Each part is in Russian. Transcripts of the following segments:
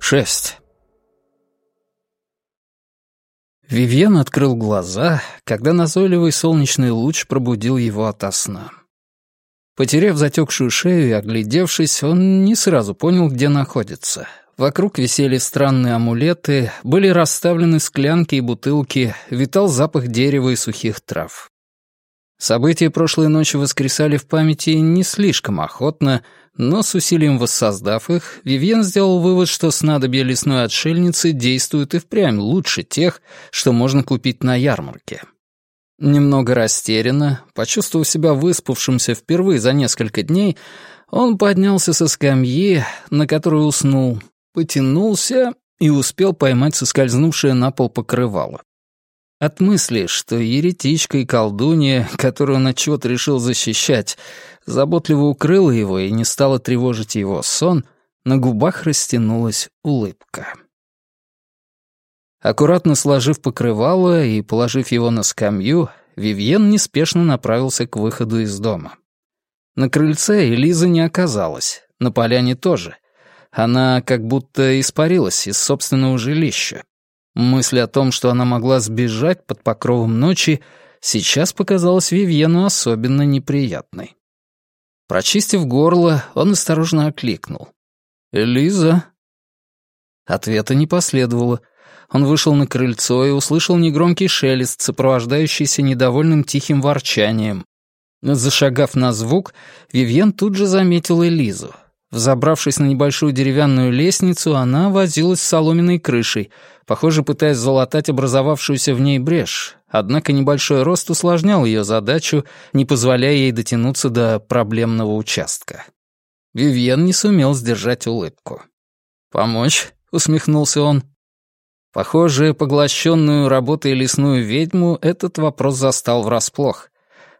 Шесть. Вивьен открыл глаза, когда назойливый солнечный луч пробудил его ото сна. Потеряв затекшую шею и оглядевшись, он не сразу понял, где находится. Вокруг висели странные амулеты, были расставлены склянки и бутылки, витал запах дерева и сухих трав. События прошлой ночи воскресали в памяти не слишком охотно, но с усилием воссоздав их, Вивьен сделал вывод, что снадобья лесной отшельницы действуют и впрямь лучше тех, что можно купить на ярмарке. Немного растерянно, почувствовав себя выспавшимся впервые за несколько дней, он поднялся со скамьи, на которой уснул, потянулся и успел поймать соскользнувшее на пол покрывало. От мысли, что еретичка и колдунья, которую он отчего-то решил защищать, заботливо укрыла его и не стала тревожить его сон, на губах растянулась улыбка. Аккуратно сложив покрывало и положив его на скамью, Вивьен неспешно направился к выходу из дома. На крыльце Элизы не оказалось, на поляне тоже. Она как будто испарилась из собственного жилища. Мысль о том, что она могла сбежать под покровом ночи, сейчас показалась Вивьену особенно неприятной. Прочистив горло, он осторожно окликнул. «Элиза?» Ответа не последовало. Он вышел на крыльцо и услышал негромкий шелест, сопровождающийся недовольным тихим ворчанием. Зашагав на звук, Вивьен тут же заметил Элизу. Взобравшись на небольшую деревянную лестницу, она возилась с соломенной крышей, похоже, пытаясь залатать образовавшуюся в ней брешь. Однако небольшой рост усложнял ее задачу, не позволяя ей дотянуться до проблемного участка. Вивьен не сумел сдержать улыбку. «Помочь?» — усмехнулся он. Похоже, поглощенную работой лесную ведьму этот вопрос застал врасплох.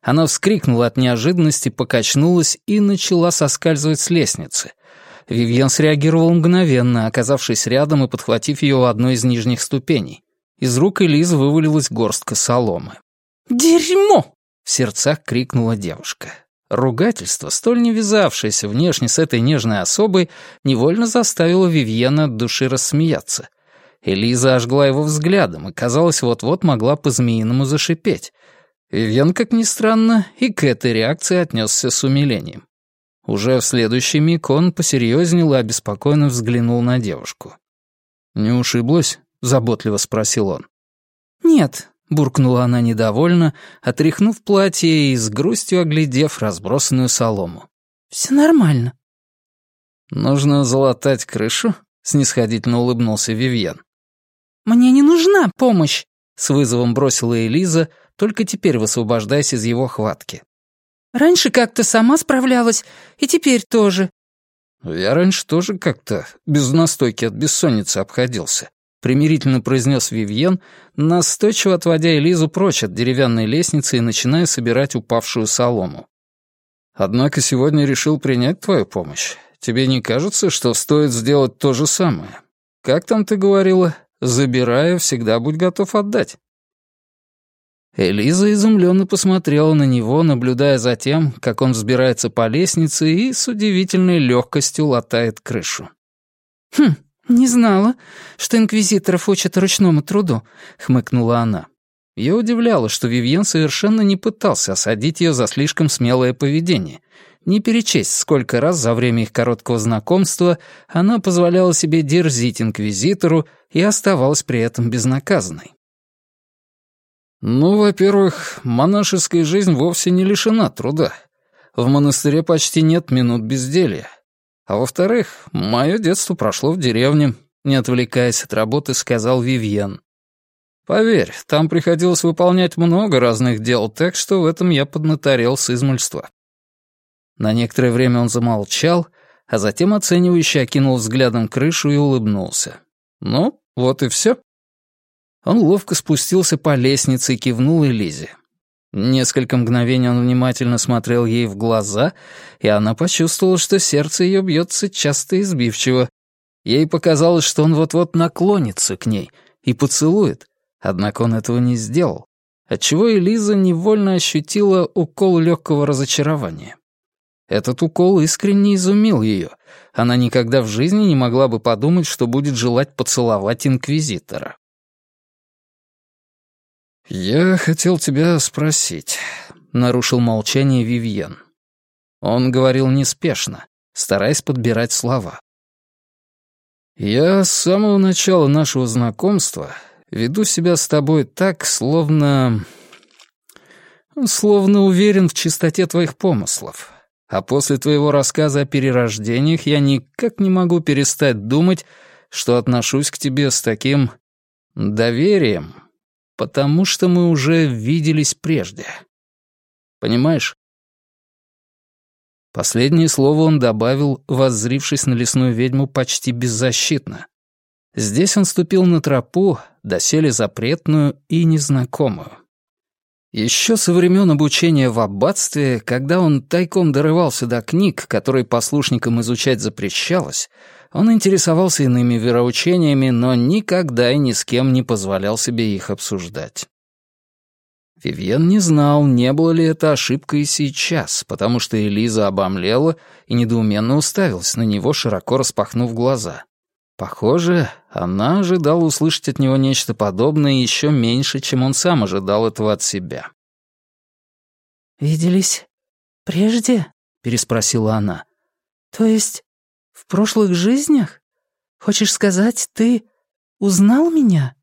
Она вскрикнула от неожиданности, покачнулась и начала соскальзывать с лестницы. Вивьен среагировал мгновенно, оказавшись рядом и подхватив ее у одной из нижних ступеней. Из рук Элизы вывалилась горстка соломы. «Дерьмо!» — в сердцах крикнула девушка. Ругательство, столь не вязавшееся внешне с этой нежной особой, невольно заставило Вивьена от души рассмеяться. Элиза ожгла его взглядом и, казалось, вот-вот могла по-змеиному зашипеть. Вивьен, как ни странно, и к этой реакции отнесся с умилением. Уже в следующий миг он посерьезнел и обеспокоенно взглянул на девушку. «Не ушиблась?» — заботливо спросил он. «Нет», — буркнула она недовольно, отряхнув платье и с грустью оглядев разбросанную солому. «Все нормально». «Нужно залатать крышу?» — снисходительно улыбнулся Вивьен. «Мне не нужна помощь», — с вызовом бросила Элиза, только теперь высвобождаясь из его хватки. «Раньше как-то сама справлялась, и теперь тоже». «Я раньше тоже как-то без настойки от бессонницы обходился», — примирительно произнес Вивьен, настойчиво отводя Элизу прочь от деревянной лестницы и начиная собирать упавшую солому. «Однако сегодня решил принять твою помощь. Тебе не кажется, что стоит сделать то же самое? Как там ты говорила? Забирая, всегда будь готов отдать». Элиза изумленно посмотрела на него, наблюдая за тем, как он взбирается по лестнице и с удивительной легкостью латает крышу. «Хм, не знала, что инквизиторов учат ручному труду», — хмыкнула она. Ее удивляло, что Вивьен совершенно не пытался осадить ее за слишком смелое поведение. Не перечесть, сколько раз за время их короткого знакомства она позволяла себе дерзить инквизитору и оставалась при этом безнаказанной. Ну, во-первых, монашеская жизнь вовсе не лишена труда. В монастыре почти нет минут безделья. А во-вторых, мое детство прошло в деревне, не отвлекаясь от работы, сказал Вивьен. Поверь, там приходилось выполнять много разных дел, так что в этом я поднаторел с измольства. На некоторое время он замолчал, а затем оценивающе окинул взглядом крышу и улыбнулся. Ну, вот и все. Он ловко спустился по лестнице и кивнул Элизе. Несколько мгновений он внимательно смотрел ей в глаза, и она почувствовала, что сердце ее бьется часто и сбивчиво. Ей показалось, что он вот-вот наклонится к ней и поцелует, Однако он этого не сделал, отчего Элиза невольно ощутила укол легкого разочарования. Этот укол искренне изумил ее. Она никогда в жизни не могла бы подумать, что будет желать поцеловать инквизитора. «Я хотел тебя спросить», — нарушил молчание Вивьен. Он говорил неспешно, стараясь подбирать слова. «Я с самого начала нашего знакомства веду себя с тобой так, словно... словно уверен в чистоте твоих помыслов. А после твоего рассказа о перерождениях я никак не могу перестать думать, что отношусь к тебе с таким доверием, потому что мы уже виделись прежде. Понимаешь? Последнее слово он добавил, воззрившись на лесную ведьму почти беззащитно. Здесь он ступил на тропу, доселе запретную и незнакомую. Еще со времен обучения в аббатстве, когда он тайком дорывался до книг, которые послушникам изучать запрещалось, он интересовался иными вероучениями, но никогда и ни с кем не позволял себе их обсуждать. Вивьен не знал, не было ли это ошибкой и сейчас, потому что Элиза обомлела и недоуменно уставилась на него, широко распахнув глаза. Похоже, она ожидала услышать от него нечто подобное еще меньше, чем он сам ожидал этого от себя. «Виделись прежде?» — переспросила она. «То есть в прошлых жизнях? Хочешь сказать, ты узнал меня?»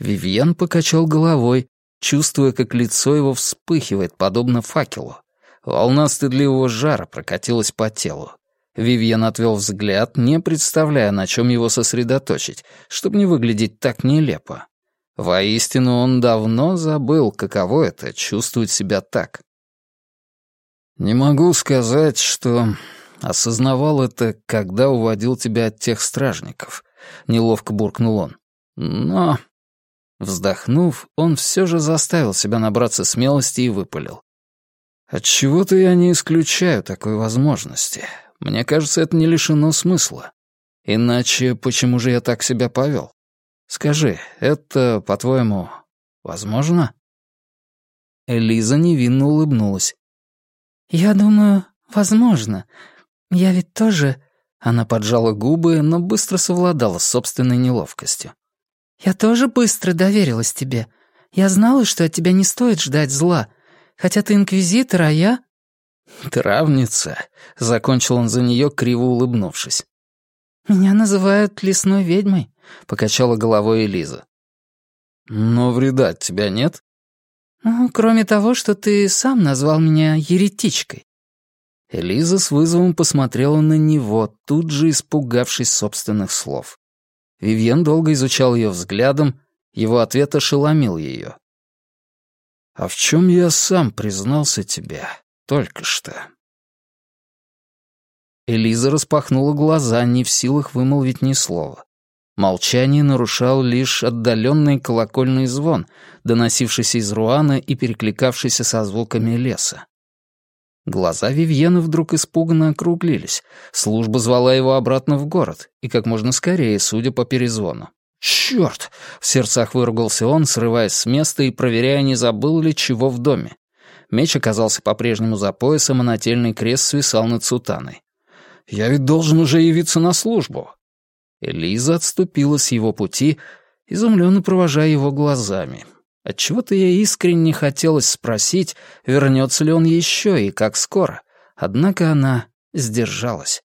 Вивьен покачал головой, чувствуя, как лицо его вспыхивает, подобно факелу. Волна стыдливого жара прокатилась по телу. Вивьен отвел взгляд, не представляя, на чем его сосредоточить, чтобы не выглядеть так нелепо. Воистину, он давно забыл, каково это — чувствовать себя так. «Не могу сказать, что осознавал это, когда уводил тебя от тех стражников», — неловко буркнул он. «Но...» Вздохнув, он все же заставил себя набраться смелости и выпалил. «Отчего-то я не исключаю такой возможности. Мне кажется, это не лишено смысла. Иначе почему же я так себя повел? Скажи, это, по-твоему, возможно?» Элиза невинно улыбнулась. «Я думаю, возможно. Я ведь тоже...» Она поджала губы, но быстро совладала с собственной неловкостью. «Я тоже быстро доверилась тебе. Я знала, что от тебя не стоит ждать зла. Хотя ты инквизитор, а я...» «Травница», — закончил он за нее, криво улыбнувшись. «Меня называют лесной ведьмой», — покачала головой Элиза. «Но вреда от тебя нет?» «Ну, кроме того, что ты сам назвал меня еретичкой». Элиза с вызовом посмотрела на него, тут же испугавшись собственных слов. Вивьен долго изучал ее взглядом, его ответ ошеломил ее. «А в чем я сам признался тебе только что?» Элиза распахнула глаза, не в силах вымолвить ни слова. Молчание нарушал лишь отдаленный колокольный звон, доносившийся из Руана и перекликавшийся со звуками леса. Глаза Вивьена вдруг испуганно округлились. Служба звала его обратно в город, и как можно скорее, судя по перезвону. «Чёрт!» — в сердцах выругался он, срываясь с места и проверяя, не забыл ли чего в доме. Меч оказался по-прежнему за поясом, а нательный крест свисал над сутаной. «Я ведь должен уже явиться на службу!» Элиза отступила с его пути, изумленно провожая его глазами. Отчего-то ей искренне хотелось спросить, вернется ли он еще и как скоро. Однако она сдержалась.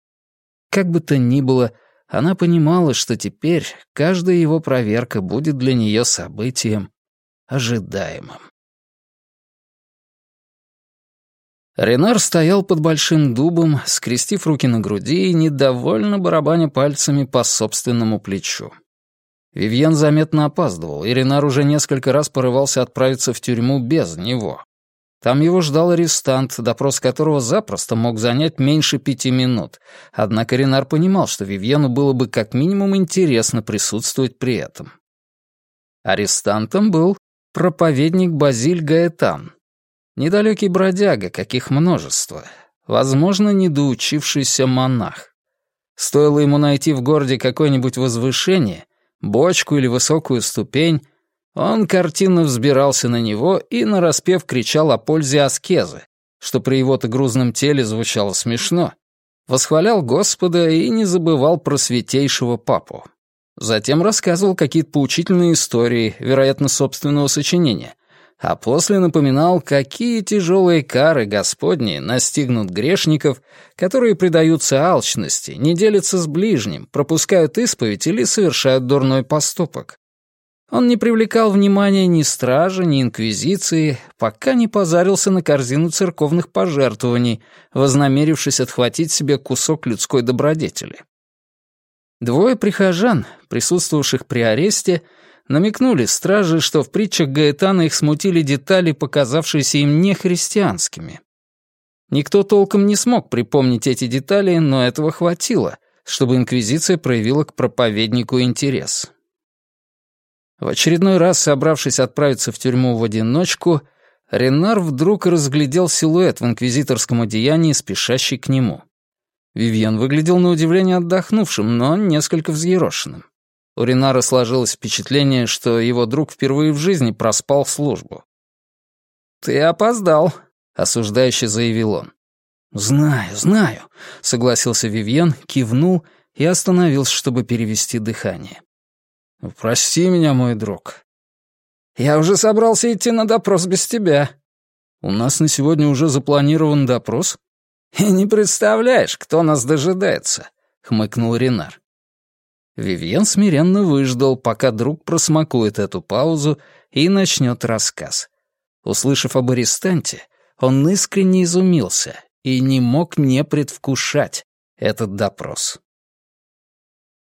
Как бы то ни было, она понимала, что теперь каждая его проверка будет для нее событием ожидаемым. Ренар стоял под большим дубом, скрестив руки на груди и недовольно барабаня пальцами по собственному плечу. Вивьен заметно опаздывал, и Ренар уже несколько раз порывался отправиться в тюрьму без него. Там его ждал арестант, допрос которого запросто мог занять меньше пяти минут. Однако Ренар понимал, что Вивьену было бы как минимум интересно присутствовать при этом. Арестантом был проповедник Базиль Гаэтан. Недалекий бродяга, каких множество. Возможно, недоучившийся монах. Стоило ему найти в городе какое-нибудь возвышение — бочку или высокую ступень, он картинно взбирался на него и нараспев кричал о пользе аскезы, что при его-то грузном теле звучало смешно. Восхвалял Господа и не забывал про святейшего папу. Затем рассказывал какие-то поучительные истории, вероятно, собственного сочинения, а после напоминал, какие тяжелые кары Господни настигнут грешников, которые предаются алчности, не делятся с ближним, пропускают исповедь или совершают дурной поступок. Он не привлекал внимания ни стражи, ни инквизиции, пока не позарился на корзину церковных пожертвований, вознамерившись отхватить себе кусок людской добродетели. Двое прихожан, присутствовавших при аресте, намекнули страже, что в притчах Гаэтана их смутили детали, показавшиеся им нехристианскими. Никто толком не смог припомнить эти детали, но этого хватило, чтобы инквизиция проявила к проповеднику интерес. В очередной раз, собравшись отправиться в тюрьму в одиночку, Ренар вдруг разглядел силуэт в инквизиторском одеянии, спешащий к нему. Вивьен выглядел на удивление отдохнувшим, но несколько взъерошенным. У Ренара сложилось впечатление, что его друг впервые в жизни проспал службу. «Ты опоздал», — осуждающе заявил он. «Знаю, знаю», — согласился Вивьен, кивнул и остановился, чтобы перевести дыхание. «Прости меня, мой друг». «Я уже собрался идти на допрос без тебя». «У нас на сегодня уже запланирован допрос». «И не представляешь, кто нас дожидается», — хмыкнул Ренар. Вивьен смиренно выждал, пока друг просмакует эту паузу и начнет рассказ. Услышав об арестанте, он искренне изумился и не мог не предвкушать этот допрос.